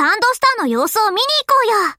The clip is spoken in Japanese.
サンドスターの様子を見に行こうよ。